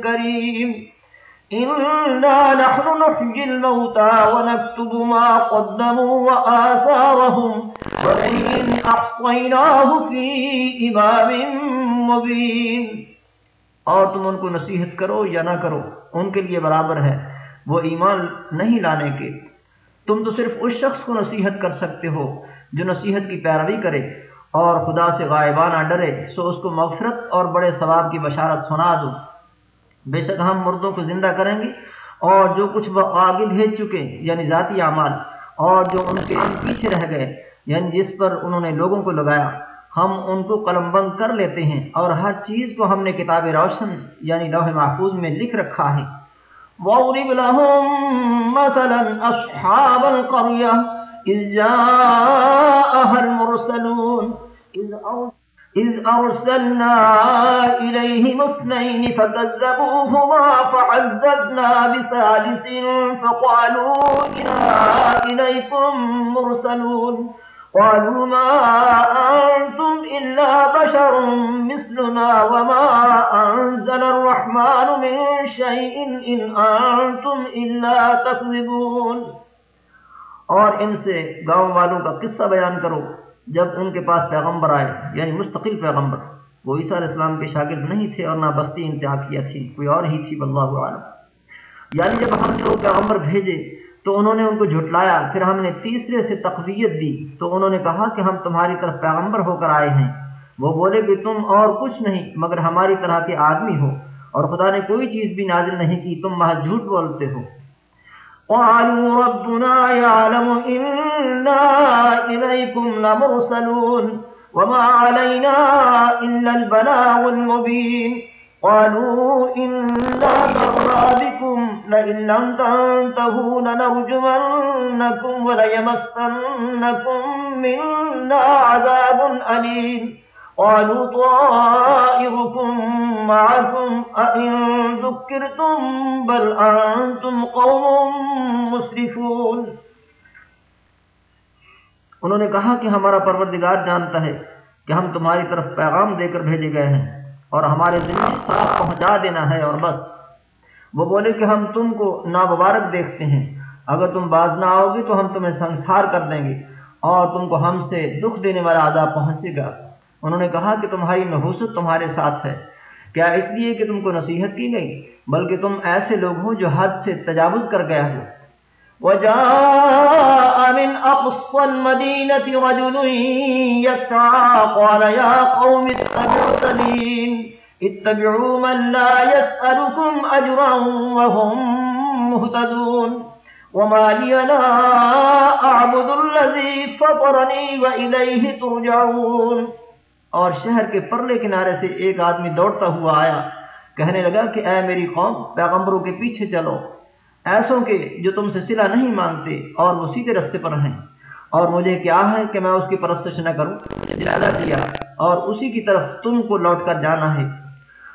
A: كريم إنا نحن نحجي الموتى ونكتب ما قدموا وآثارهم ولئن أحطيناه في إمام مبین اور تم ان کو نصیحت کرو یا نہ کرو ان کے لیے برابر ہے وہ ایمان نہیں لانے کے تم تو صرف اس شخص کو نصیحت کر سکتے ہو جو نصیحت کی پیروی کرے اور خدا سے غائبانہ ڈرے سو اس کو مغفرت اور بڑے ثواب کی بشارت سنا دو بے شک ہم مردوں کو زندہ کریں گے اور جو کچھ وہ آگے بھیج چکے یعنی ذاتی اعمال اور جو ان کے پیچھے رہ گئے یعنی جس پر انہوں نے لوگوں کو لگایا ہم ان کو قلم بند کر لیتے ہیں اور ہر چیز کو ہم نے کتاب روشن یعنی لوح محفوظ میں لکھ رکھا ہے وَأُرِبْ لَهُمْ مَثَلًا أَصْحَابَ الْقَرْيَةِ إِذْ جَاءَهَا الْمُرْسَلُونَ إِذْ أَرْسَلْنَا إِلَيْهِمُ اثْنَيْنِ فَكَذَّبُوهُمَا فَعَزَّزْنَا بِثَالِثٍ فَقَالُوا إِنَّا إِلَيْكُمْ مُرْسَلُونَ قالوا ما أنتم أنتم إلا إلا بشر مثلنا وما أنزل الرحمن من شيء إن تكذبون اور ان سے گاؤں والوں کا قصہ بیان کرو جب ان کے پاس پیغمبر آئے یعنی مستقل پیغمبر وہ عیسیٰ علیہ السلام کے شاگرد نہیں تھے اور نہ بستی انتہا کیا تھی کوئی اور ہی تھی بلّہ عالم یعنی جب ہم پیغمبر بھیجے تو انہوں نے ان کو جھٹلایا پھر ہم نے تیسرے سے تقویت دی تو انہوں نے کہا کہ ہم تمہاری طرف پیغمبر ہو کر آئے ہیں وہ بولے کہ تم اور کچھ نہیں مگر ہماری طرح کے آدمی ہو اور خدا نے کوئی چیز بھی نازل نہیں کی تم وہاں جھوٹ بولتے ہو وما علينا إلا البلاغ المبين قالوا إنا برابكم لئن تنتهوا لنرجمنكم وليمسنكم منا عذاب أليم قالوا طائركم معكم أئن ذكرتم بل أنتم قوم مسرفون انہوں نے کہا کہ ہمارا پروردگار جانتا ہے کہ ہم تمہاری طرف پیغام دے کر بھیجے گئے ہیں اور ہمارے ذمہ صاف پہنچا دینا ہے اور بس وہ بولے کہ ہم تم کو نامبارک دیکھتے ہیں اگر تم باز نہ آؤ گے تو ہم تمہیں سنسار کر دیں گے اور تم کو ہم سے دکھ دینے والا آداب پہنچے گا انہوں نے کہا کہ تمہاری نحوست تمہارے ساتھ ہے کیا اس لیے کہ تم کو نصیحت کی گئی بلکہ تم ایسے لوگ ہو جو حد سے تجاوز کر گیا ہو اتبعوا من لا يسألكم أجرا وهم مهتدون وما لي لا أعبد الذي فطرني وإليه ترجعون اور شہر کے پرلے کنارے سے ایک آدمی دوڑتا ہوا آیا کہنے لگا کہ اے میری قوم پیغمبروں کے پیچھے چلو ایسوں کے جو تم سے سلا نہیں مانگتے اور وہ سیدھے رستے پر ہیں اور مجھے کیا ہے کہ میں اس کی پرستش نہ کروں زیادہ کیا اور اسی کی طرف تم کو لوٹ کر جانا ہے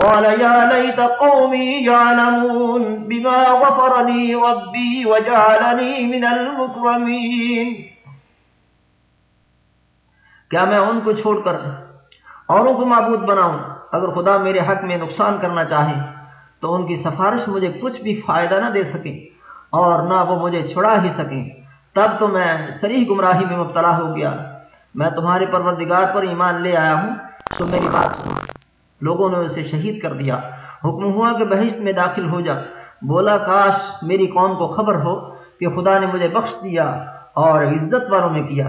A: قال يا ليت قومي يعلمون بما غفر لي ربي وجعلني من المكرمين کیا میں ان کو چھوڑ کر اوروں کو معبود بناؤں اگر خدا میرے حق میں نقصان کرنا چاہے تو ان کی سفارش مجھے کچھ بھی فائدہ نہ دے سکے اور نہ وہ مجھے چھڑا ہی سکے تب تو میں سریح گمراہی میں مبتلا ہو گیا میں تمہارے پروردگار پر ایمان لے آیا ہوں تو میری بات سنو لوگوں نے اسے شہید کر دیا حکم ہوا کہ بہشت میں داخل ہو جا بولا کاش میری قوم کو خبر ہو کہ خدا نے مجھے بخش دیا اور عزت والوں میں کیا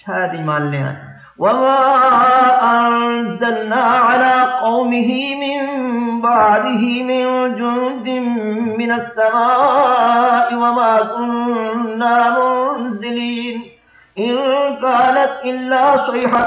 A: شاید ایمان لے آئے وَمَا أَنزَلْنَا عَلَىٰ قَوْمِهِ مِن بَعْدِهِ مِن جُنْدٍ مِنَ السَّمَاءِ وَمَا كُنَّا مُنزِلِينَ إِن كَانَتْ إِلَّا صَيْحَةً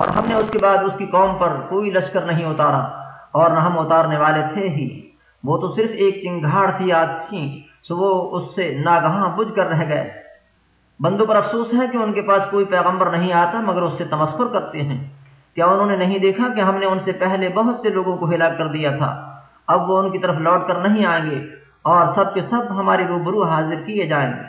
A: اور ہم نے اس کے بعد اس کی قوم پر کوئی لشکر نہیں اتارا اور نہ ہم اتارنے والے تھے ہی وہ تو صرف ایک چنگھاڑ تھی سو وہ اس سے ناگہاں بجھ کر رہ گئے بندوں پر افسوس ہے کہ ان کے پاس کوئی پیغمبر نہیں آتا مگر اس سے تمسکر کرتے ہیں کیا انہوں نے نہیں دیکھا کہ ہم نے ان سے پہلے بہت سے لوگوں کو ہلاک کر دیا تھا اب وہ ان کی طرف لوٹ کر نہیں آئیں گے اور سب کے سب ہمارے روبرو حاضر کیے جائیں گے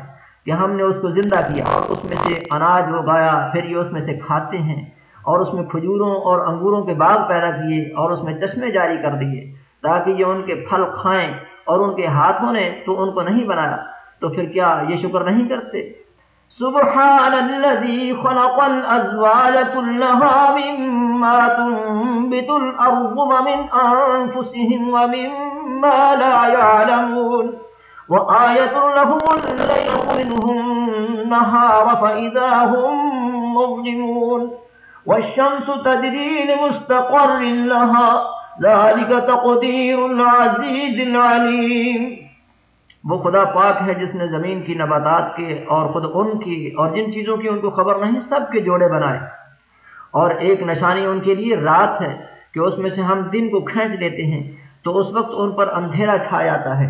A: کہ ہم نے اس کو زندہ کیا اور اس میں سے اناج اگایا پھر یہ اس میں سے کھاتے ہیں اور اس میں کھجوروں اور انگوروں کے باغ پیدا کیے اور اس میں چشمے جاری کر دیے تاکہ یہ ان کے پھل کھائیں اور ان کے ہاتھوں نے تو ان کو نہیں بنایا تو پھر کیا یہ شکر نہیں کرتے سبحان خلق مما تنبت ومن ومما لا وآية لهم الليل منهم نهار فإذا هم مظلمون والشمس تدري لمستقر لها ذلك تقدير العزيز العليم وہ خدا پاک ہے جس نے زمین کی نباتات کے اور خود ان کی اور جن چیزوں کی ان کو خبر نہیں سب کے جوڑے بنائے اور ایک نشانی ان کے لیے رات ہے کہ اس میں سے ہم دن کو کھینچ لیتے ہیں تو اس وقت ان پر اندھیرا چھا جاتا ہے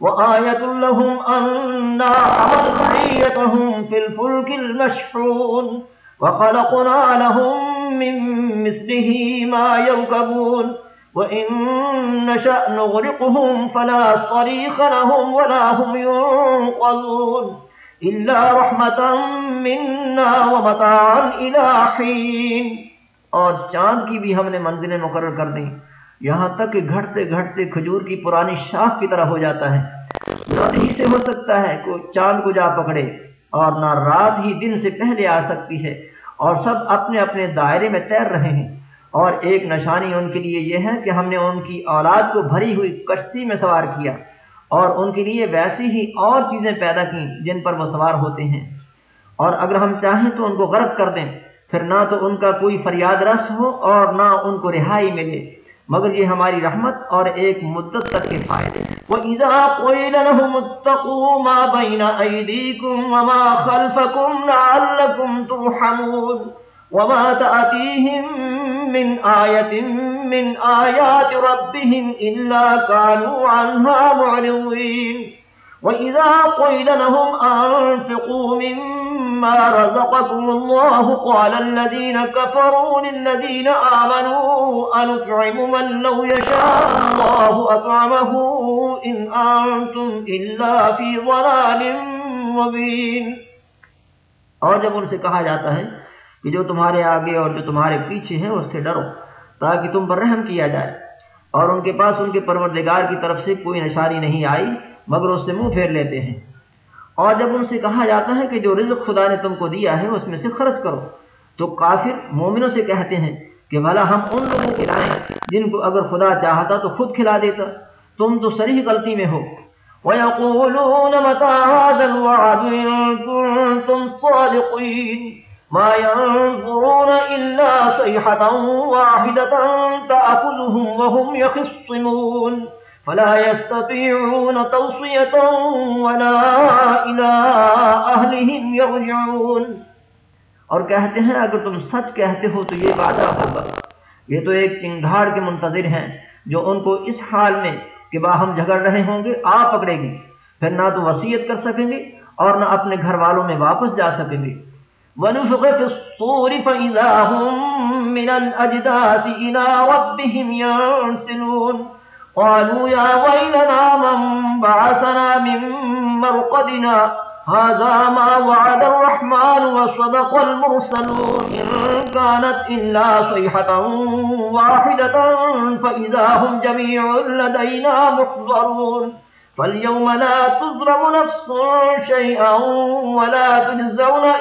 A: لهم لهم لهم أنا في الفلك المشحون وخلقنا من مثله ما يركبون وإن نشأ نغرقهم فلا صريخ ولا هم ينقذون إلا رحمة منا ومتاعا إلى حين اور چاند کی بھی ہم نے منزلیں مقرر کر دیں یہاں تک کہ گھٹتے گھٹتے کھجور کی پرانی شاخ کی طرح ہو جاتا ہے نہ ہی سے ہو سکتا ہے کوئی چاند کو جا پکڑے اور نہ رات ہی دن سے پہلے آ سکتی ہے اور سب اپنے اپنے دائرے میں تیر رہے ہیں اور ایک نشانی ان کے لیے یہ ہے کہ ہم نے ان کی اولاد کو بھری ہوئی کشتی میں سوار کیا اور ان کے لیے ویسی ہی اور چیزیں پیدا کیں جن پر وہ سوار ہوتے ہیں اور اگر ہم چاہیں تو ان کو غرق کر دیں پھر نہ تو ان کا کوئی فریاد رس ہو اور نہ ان کو رہائی ملے مگر یہ ہماری رحمت اور ایک مدت تک کے فائدے وَإِذَا لَهُمُ اتَّقُوا مَا بَيْنَ أَيْدِيكُمْ وَمَا وَمَا خَلْفَكُمْ لَعَلَّكُمْ تُرْحَمُونَ تَأْتِيهِمْ مِنْ مِنْ آيَةٍ آيَاتِ رَبِّهِمْ إِلَّا كَانُوا عَنْهَا مُعْرِضِينَ وَإِذَا قُيلَ لَهُمْ أَنفِقُوا مِمَّا رَزَقَكُمُ اللَّهُ قَالَ الَّذِينَ كَفَرُوا لِلَّذِينَ آمَنُوا أَنُطْعِمُ مَن لَّوْ يَشَاءُ اللَّهُ أَطْعَمَهُ إِنْ أَنتُمْ إِلَّا فِي ضَلَالٍ مُّبِينٍ اور جب ان سے کہا جاتا ہے کہ جو تمہارے آگے اور جو تمہارے پیچھے ہیں اس سے ڈرو تاکہ تم پر رحم کیا جائے اور ان کے پاس ان کے پروردگار کی طرف سے کوئی نشانی نہیں آئی مگر اس سے منہ پھیر لیتے ہیں اور جب ان سے کہا جاتا ہے کہ جو رزق خدا نے تم کو دیا ہے اس میں سے خرچ کرو تو کافر مومنوں سے کہتے ہیں کہ بھلا ہم ان لوگوں کھلائیں جن کو اگر خدا چاہتا تو خود کھلا دیتا تم تو سری غلطی میں ہو وَيَقُولُونَ فلا يستطيعون توصية ولا إلى أهلهم يرجعون اور کہتے ہیں اگر تم سچ کہتے ہو تو یہ وعدہ ہوگا یہ تو ایک چنگھاڑ کے منتظر ہیں جو ان کو اس حال میں کہ باہم جھگڑ رہے ہوں گے آ پکڑے گی پھر نہ تو وسیعت کر سکیں گے اور نہ اپنے گھر والوں میں واپس جا سکیں گے وَنُفُقَ فِي الصُّورِ فَإِذَا هُم مِّنَ الْأَجْدَاثِ إِلَىٰ رَبِّهِمْ يَنْسِلُونَ قالوا يا ويلنا من من بعثنا مرقدنا هذا ما ما وعد الرحمن وصدق المرسلون إن كانت إلا إلا صيحة واحدة فإذا هم جميع لدينا محضرون فاليوم لا تظلم نفس شيئا ولا تجزون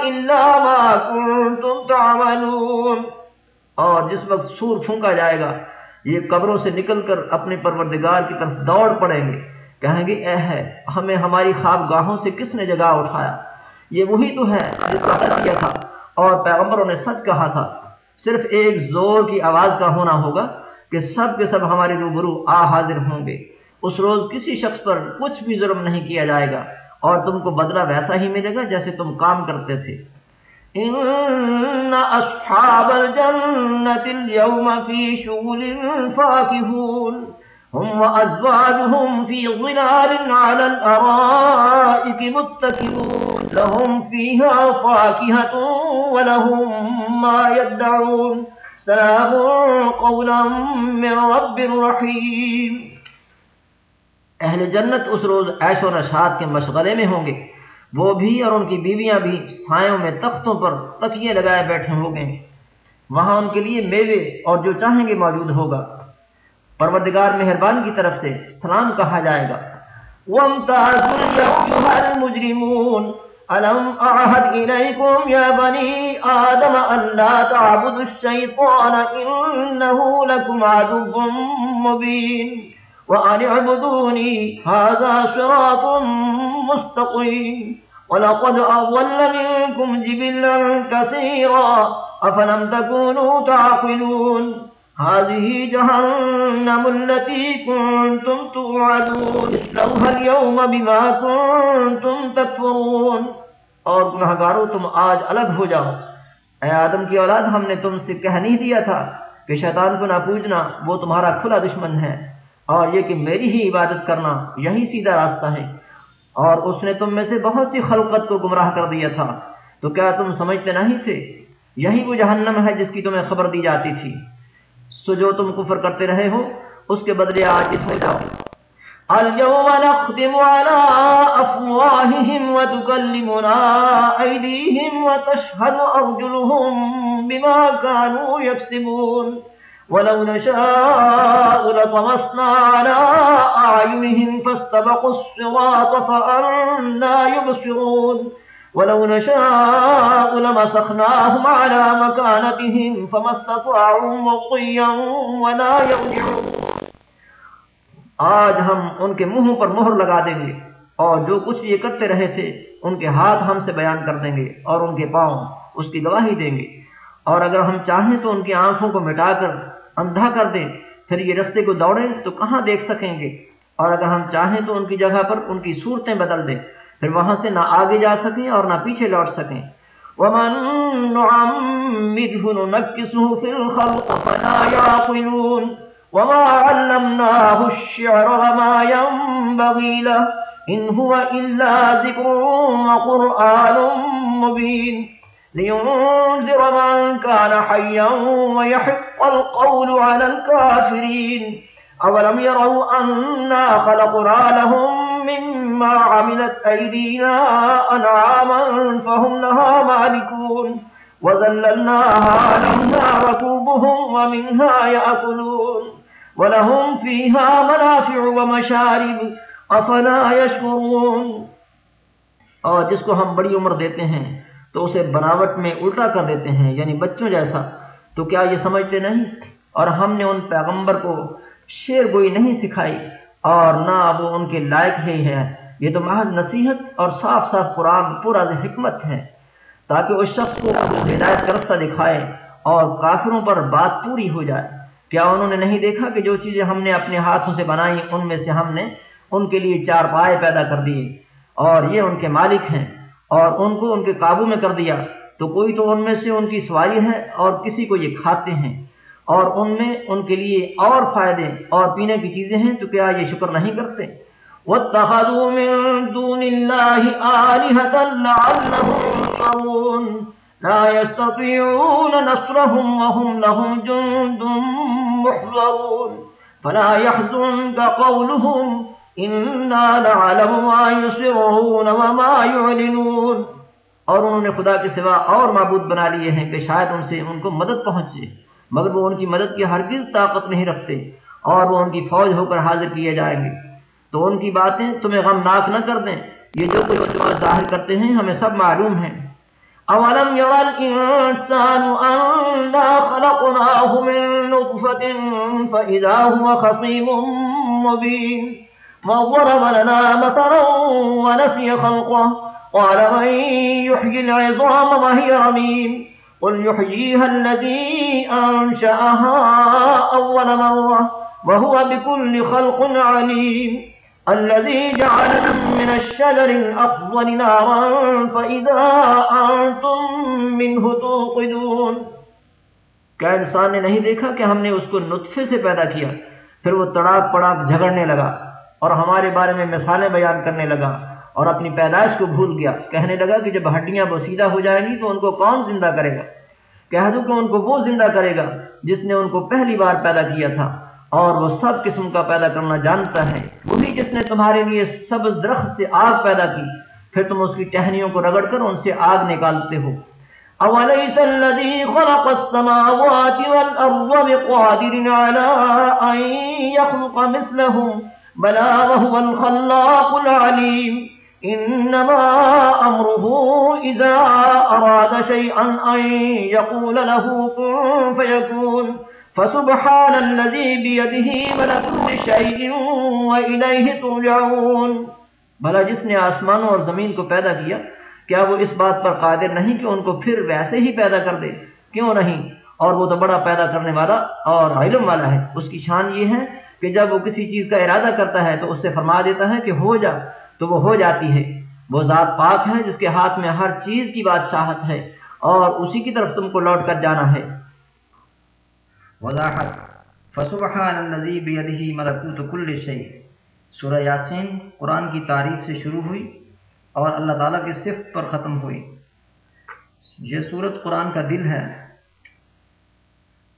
A: كنتم تعملون اور جس وقت سور پھونکا جائے گا یہ قبروں سے نکل کر اپنے پروردگار کی طرف دوڑ پڑیں گے کہیں گے اے ہے ہمیں ہماری خواب گاہوں سے کس نے جگہ اٹھایا یہ وہی تو ہے جس کا کیا تھا اور پیغمبروں نے سچ کہا تھا صرف ایک زور کی آواز کا ہونا ہوگا کہ سب کے سب ہمارے روبرو آ حاضر ہوں گے اس روز کسی شخص پر کچھ بھی ظلم نہیں کیا جائے گا اور تم کو بدلہ ویسا ہی ملے گا جیسے تم کام کرتے تھے ان اصحاب اليوم في في شغل فاكهون هم ظلال على متكئون لهم فيها فاكهة ولهم ما يدعون سلام قولا من رب رحيم اہل جنت اس روز و نشاط کے مشغلے میں ہوں گے وہ بھی اور ان کی بیویاں بھی سایوں میں تختوں پر تکیے لگائے بیٹھے وہاں ان کے لیے میوے اور جو چاہیں گے موجود ہوگا پروردگار مہربان کی طرف سے سلام کہا جائے گا وأن اعبدوني هذا صراط مستقيم ولقد أضل منكم جبلا كثيرا أفلم تكونوا تعقلون هذه جهنم التي كنتم توعدون اسلوها اليوم بما كنتم تكفرون اور گناہگاروں تم آج الگ ہو جاؤ اے آدم کی اولاد ہم نے تم سے کہہ نہیں دیا تھا کہ شیطان کو نہ پوجنا وہ تمہارا کھلا دشمن ہے اور ہاں، یہ کہ میری ہی عبادت کرنا یہی سیدھا راستہ ہے اور اس نے تم میں سے بہت سی خلقت کو گمراہ کر دیا تھا تو کیا تم سمجھتے نہیں تھے یہی وہ جہنم ہے جس کی تمہیں خبر دی جاتی تھی سو جو تم کفر کرتے رہے ہو اس کے بدلے آج اس میں جاؤ يكسبون ولو نشاء لطمسنا على أعينهم فاستبقوا الصراط فأنا يبصرون ولو نشاء لمسخناهم على مكانتهم فما استطاعوا مصيا ولا يرجعون آج ہم ان کے منہوں پر مہر لگا دیں گے اور جو کچھ یہ کرتے رہے تھے ان کے ہاتھ ہم سے بیان کر دیں گے اور ان کے پاؤں اس کی گواہی دیں گے اور اگر ہم چاہیں تو ان کی آنکھوں کو مٹا کر اندھا کر دیں پھر یہ رستے کو دوڑیں تو کہاں دیکھ سکیں گے اور اگر ہم چاہیں تو ان کی جگہ پر ان کی صورتیں بدل دیں پھر وہاں سے نہ آگے جا سکیں اور نہ پیچھے لوٹ سکیں سکے لينذر من كان حيا ويحق القول على الكافرين أولم يروا أنا خلقنا لهم لهم مما عملت أيدينا أنعاما فهم لها مالكون ركوبهم ومنها يأكلون ولهم فيها منافع ومشارب أفلا يشكرون اور جس کو ہم بڑی عمر دیتے ہیں تو اسے بناوٹ میں الٹا کر دیتے ہیں یعنی بچوں جیسا تو کیا یہ سمجھتے نہیں اور ہم نے ان پیغمبر کو شیر گوئی نہیں سکھائی اور نہ وہ ان کے لائق ہی ہے یہ تو محض نصیحت اور صاف صاف قرآن پورا حکمت ہے تاکہ اس شخص کو ہدایت رستہ دکھائے اور کافروں پر بات پوری ہو جائے کیا انہوں نے نہیں دیکھا کہ جو چیزیں ہم نے اپنے ہاتھوں سے بنائی ان میں سے ہم نے ان کے لیے چار پائے پیدا کر دیے اور یہ ان کے مالک ہیں اور ان کو ان کے قابو میں کر دیا تو کوئی تو ان میں سے ان کی سواری ہے اور کسی کو یہ کھاتے ہیں اور ان ان میں کے لیے اور اور فائدے پینے کی چیزیں ہیں تو کیا یہ شکر نہیں کرتے اور انہوں نے خدا کے سوا اور معبود بنا لیے ہیں کہ شاید ان سے ان کو مدد پہنچے مگر وہ ان کی مدد کی ہرگز طاقت نہیں رکھتے اور وہ ان کی فوج ہو کر حاضر کیے جائیں گے تو ان کی باتیں تمہیں غم ناک نہ کر دیں یہ جو کچھ ظاہر کرتے ہیں ہمیں سب معلوم ہے وضرب لنا مثلا ونسي خلقه قال من يحيي العظام وهي رميم قل يحييها الذي أنشأها أول مرة وهو بكل خلق عليم الذي جعل من الشجر الأفضل نارا فإذا أنتم منه توقدون کیا انسان نے نہیں دیکھا کہ ہم نے اس کو نطفے سے پیدا کیا پھر وہ تڑاک پڑاک جھگڑنے لگا اور ہمارے بارے میں مثالیں بیان کرنے لگا اور اپنی پیدائش کو بھول گیا کہنے لگا کہ جب ہڈیاں بسیدہ ہو جائیں گی تو ان کو کون زندہ کرے گا کہہ دو کہ ان کو وہ زندہ کرے گا جس نے ان کو پہلی بار پیدا کیا تھا اور وہ سب قسم کا پیدا کرنا جانتا ہے وہی جس نے تمہارے لیے سبز درخت سے آگ پیدا کی پھر تم اس کی ٹہنیوں کو رگڑ کر ان سے آگ نکالتے ہو اولیس الذی خلق السماوات والارض بقادر علی ان یخلق مثلهم بلا وهو الخلاق العليم إنما أمره إذا أراد شيئا أن يقول له كن فيكون فسبحان الذي بيده ملكل شيء وإليه ترجعون بلا جس نے آسمانوں اور زمین کو پیدا کیا کیا وہ اس بات پر قادر نہیں کہ ان کو پھر ویسے ہی پیدا کر دے کیوں نہیں اور وہ تو بڑا پیدا کرنے والا اور علم والا ہے اس کی شان یہ ہے کہ جب وہ کسی چیز کا ارادہ کرتا ہے تو اس سے فرما دیتا ہے کہ ہو جا تو وہ ہو جاتی ہے وہ ذات پاک ہے جس کے ہاتھ میں ہر چیز کی بادشاہت ہے اور اسی کی طرف تم کو لوٹ کر جانا ہے وضاحت فسبحان النزی النبی ملکوت کل شعیع سورہ یاسین قرآن کی تعریف سے شروع ہوئی اور اللہ تعالیٰ کے صفت پر ختم ہوئی یہ سورت قرآن کا دل ہے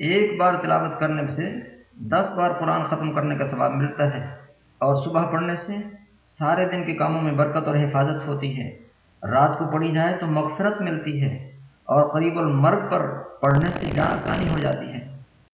A: ایک بار تلاوت کرنے سے دس بار قرآن ختم کرنے کا ثواب ملتا ہے اور صبح پڑھنے سے سارے دن کے کاموں میں برکت اور حفاظت ہوتی ہے رات کو پڑھی جائے تو مغفرت ملتی ہے اور قریب المرگ پر پڑھنے سے جان آسانی ہو جاتی ہے